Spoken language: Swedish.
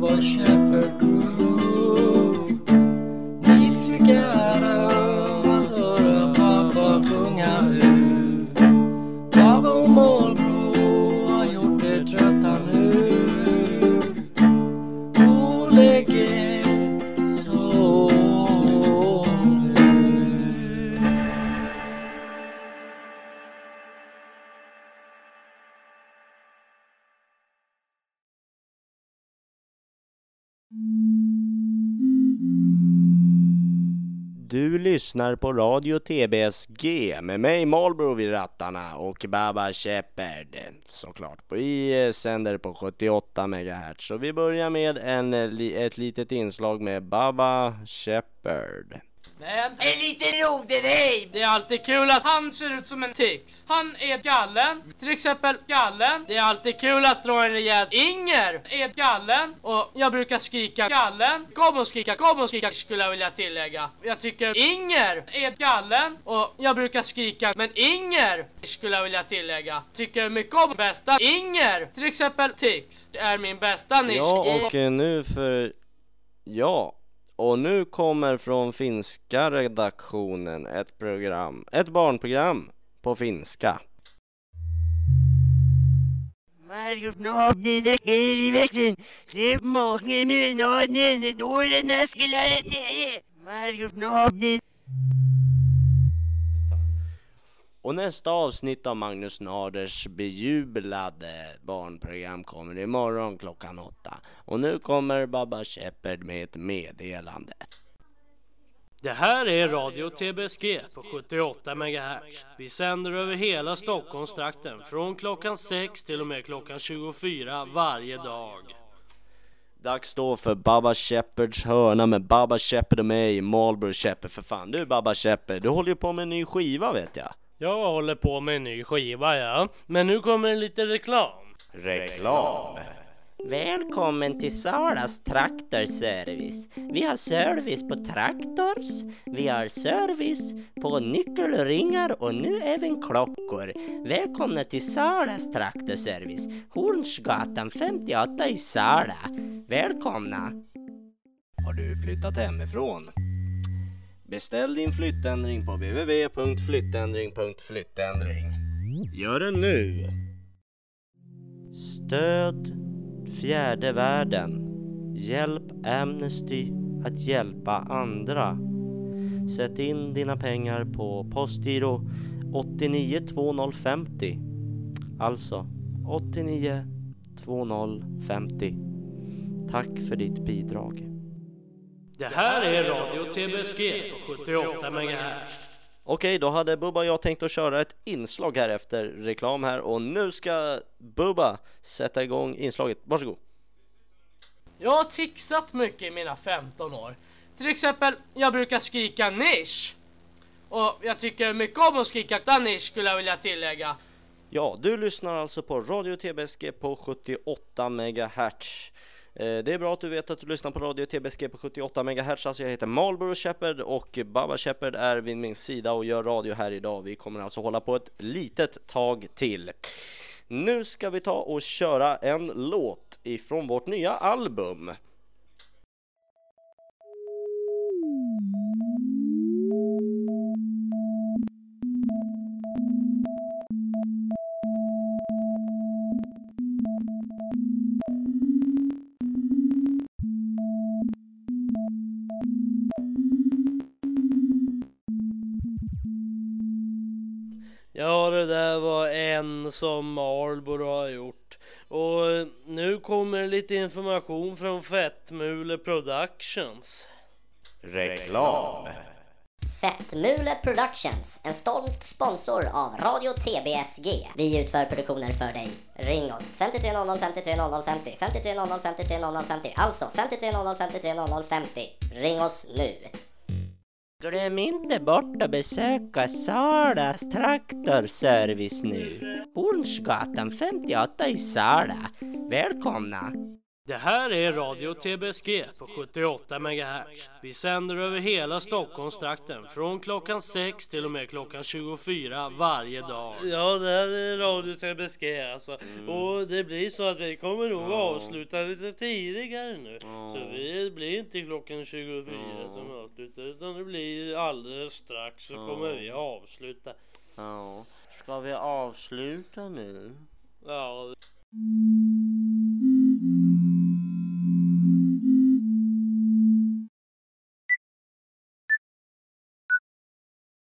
Baba Shepherd Crew. Ni fick höra pappa sjunga ut. Du lyssnar på Radio TBSG med mig Marlboro vid rattarna och Baba Shepard såklart. Vi sänder på 78 MHz så vi börjar med en, ett litet inslag med Baba Shepard. En liten rolig dig! Det är alltid kul att han ser ut som en tix. Han är gallen, till exempel gallen. Det är alltid kul att dra en rejäl Inger är gallen och jag brukar skrika gallen. Kom och skrika, kom och skrika skulle jag vilja tillägga. Jag tycker Inger är gallen och jag brukar skrika men Inger skulle jag vilja tillägga. Tycker mycket om bästa Inger, till exempel tix är min bästa nisch. Ja och eh, nu för... Ja. Och nu kommer från finska redaktionen ett program, ett barnprogram på finska. Margot det i. Se på maken naden, då är den här skulle. Margot och nästa avsnitt av Magnus Naders bejublade barnprogram kommer imorgon klockan åtta. Och nu kommer Baba Shepard med ett meddelande. Det här är Radio TBSG på 78 MHz. Vi sänder över hela Stockholmstrakten från klockan 6 till och med klockan 24 varje dag. Dags då för Baba Shepards hörna med Baba Shepard och mig, Marlboro Shepard. För fan, du Baba Shepard, du håller ju på med en ny skiva vet jag. Jag håller på med en ny skiva ja, men nu kommer lite reklam. Reklam. Välkommen till Salas traktorservice. Vi har service på traktors, vi har service på nyckelringar och nu även klockor. Välkomna till Salas traktorservice, Hornsgatan 58 i Sala. Välkomna! Har du flyttat hemifrån? Beställ din flyttändring på www.flyttändring.flyttändring. Gör det nu! Stöd fjärde världen. Hjälp Amnesty att hjälpa andra. Sätt in dina pengar på postgiro 892050. Alltså 892050. Tack för ditt bidrag. Det här är Radio TBSG på 78 MHz. Okej, då hade Bubba och jag tänkt att köra ett inslag här efter reklam här och nu ska Bubba sätta igång inslaget. Varsågod. Jag har tixat mycket i mina 15 år. Till exempel, jag brukar skrika nisch. Och jag tycker mycket om att skrika nisch skulle jag vilja tillägga. Ja, du lyssnar alltså på Radio TBSG på 78 MHz. Eh, det är bra att du vet att du lyssnar på Radio TBSG på 78 MHz. Alltså jag heter Marlboro Shepard och Baba Shepard är vid min sida och gör radio här idag. Vi kommer alltså hålla på ett litet tag till. Nu ska vi ta och köra en låt ifrån vårt nya album. Ja, det där var en som Marlboro har gjort. Och nu kommer lite information från Fettmule Productions. Reklam. Fettmule Productions, en stolt sponsor av Radio TBSG. Vi utför produktioner för dig. Ring oss 5300 5300 50 5300 5300 50 alltså 5300 5300 50. Ring oss nu. Glöm inte bort att besöka Salas traktorservice nu. Hornsgatan 58 i Sala. Välkomna! Det här är Radio TBSG på 78 MHz. Vi sänder över hela Stockholmstrakten från klockan 6 till och med klockan 24 varje dag. Ja, det här är Radio TBSG alltså. Mm. Och det blir så att vi kommer nog avsluta lite tidigare nu. Så vi blir inte klockan 24 som avslutar utan det blir alldeles strax så kommer vi avsluta. Ja. Ska vi avsluta nu? Ja,